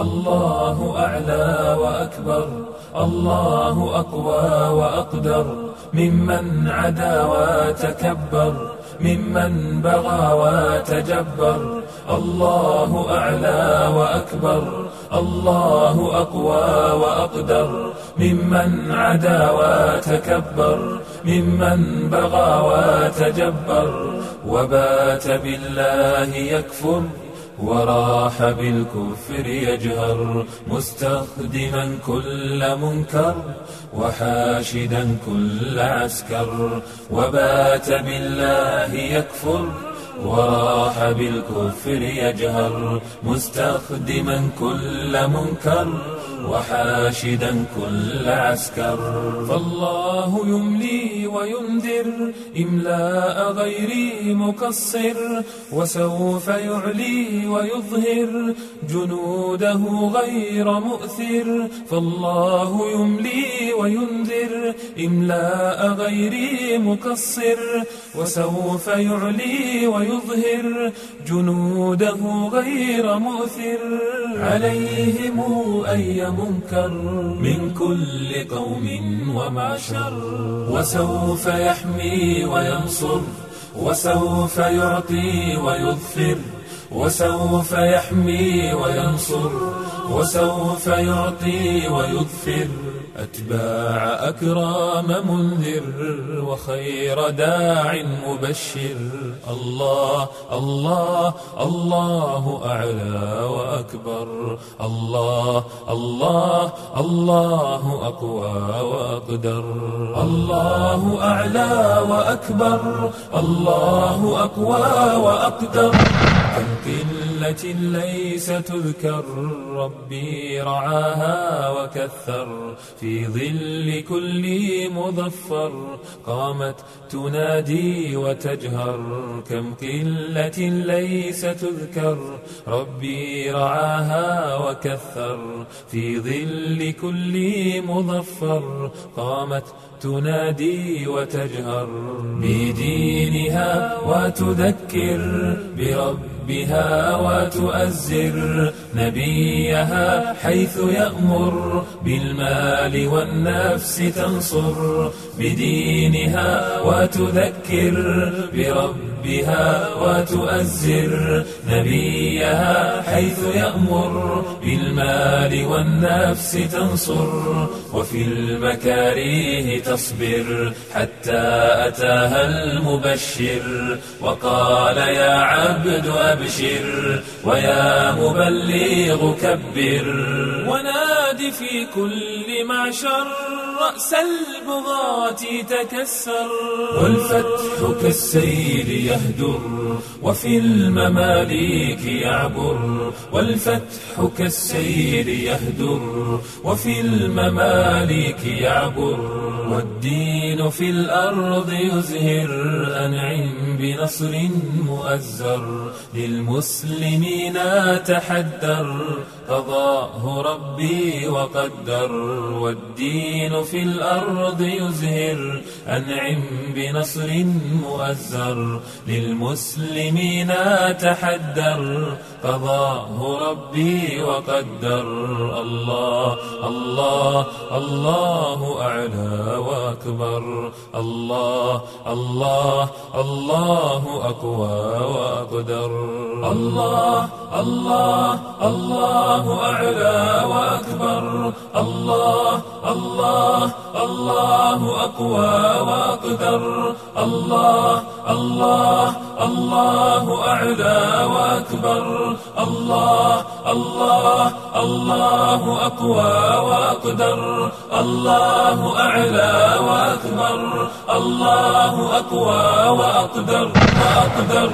الله أعلى وأكبر الله أقوى وأقدر ممن عدا وتكبر ممن بغى وتجبر الله أعلى وأكبر الله أقوى وأقدر ممن عدا وتكبر ممن بغى وتجبر وبات بالله يكفر. وراح بالكفر يجهر مستخدما كل منكر وحاشدا كل عسكر وبات بالله يكفر وراح بالكفر يجهر مستخدما كل منكر وحاشدا كل عسكر فالله يملي وينذر إملاء غيري مقصر وسوف يعلي ويظهر جنوده غير مؤثر فالله يملي وينذر إملاء غيري مقصر وسوف يعلي ويظهر جنوده غير مؤثر. عليهم أي منكر؟ من كل قوم ومعشر وسوف يحمي وينصر وسوف يعطي ويظفر. وسوف يحمي وينصر وسوف يعطي ويظفر أتباع أكرام منذر وخير داع مبشر. الله الله الله أعلى وأكبر. الله الله الله أقوى وأقدر. الله أعلى وأكبر. الله أقوى وأقدر. كم قلة ليس تذكر ربي رعاها وكثر في ظل كل مظفر قامت تنادي وتجهر كم قلة ليس تذكر ربي رعاها وكثر في ظل كل مظفر قامت تنادي وتجهر بدينها وتذكر بربها وتؤزر نبيها حيث يأمر بالمال والنفس تنصر بدينها وتذكر بربها وتؤزر نبيها حيث يأمر بالمال والنفس تنصر وفي المكاريه تصبر حتى أتاها المبشر وقال يا عبد أبشر ويا مبلغ كبر ونادي في كل معشر. رأس البغاة تكسر. والفتح كالسيل يهدر وفي المماليك يعبر. والفتح كالسيل يهدر وفي المماليك يعبر. والدين في الأرض يزهر أنعم بنصر مؤزر. للمسلمين تحدر قضاه ربي وقدر والدين في الأرض يزهر أنعم بنصر مؤزر للمسلمين تحدر قضاه ربي وقدر الله الله الله أعلى وأكبر الله الله الله أقوى وأقدر الله الله الله أعلى وأكبر. الله الله الله أقوى وأقدر. الله الله الله أعلى وأكبر. الله الله الله أقوى وأقدر. الله أعلى وأكبر. الله أقوى وأقدر. وأقدر.